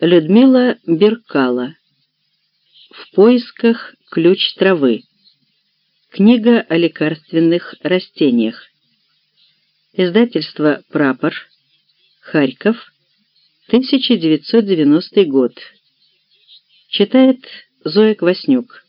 Людмила Беркала. В поисках ключ травы. Книга о лекарственных растениях. Издательство «Прапор», Харьков, 1990 год. Читает Зоя Кваснюк.